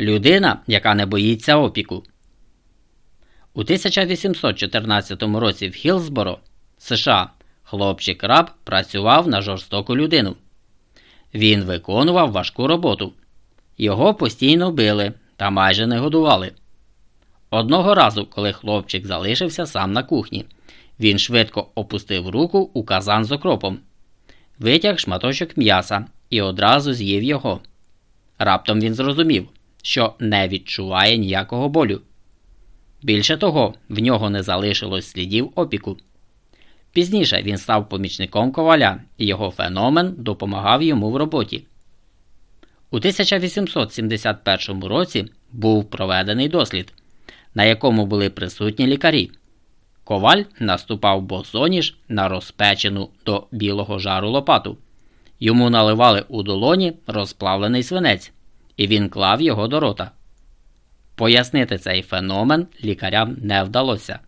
людина, яка не боїться опіку. У 1814 році в Хілсборо, США, хлопчик раб працював на жорстоку людину. Він виконував важку роботу. Його постійно били та майже не годували. Одного разу, коли хлопчик залишився сам на кухні, він швидко опустив руку у казан з окропом, витяг шматочок м'яса і одразу з'їв його. Раптом він зрозумів, що не відчуває ніякого болю. Більше того, в нього не залишилось слідів опіку. Пізніше він став помічником коваля, і його феномен допомагав йому в роботі. У 1871 році був проведений дослід, на якому були присутні лікарі. Коваль наступав босоніж на розпечену до білого жару лопату. Йому наливали у долоні розплавлений свинець, і він клав його до рота. Пояснити цей феномен лікарям не вдалося.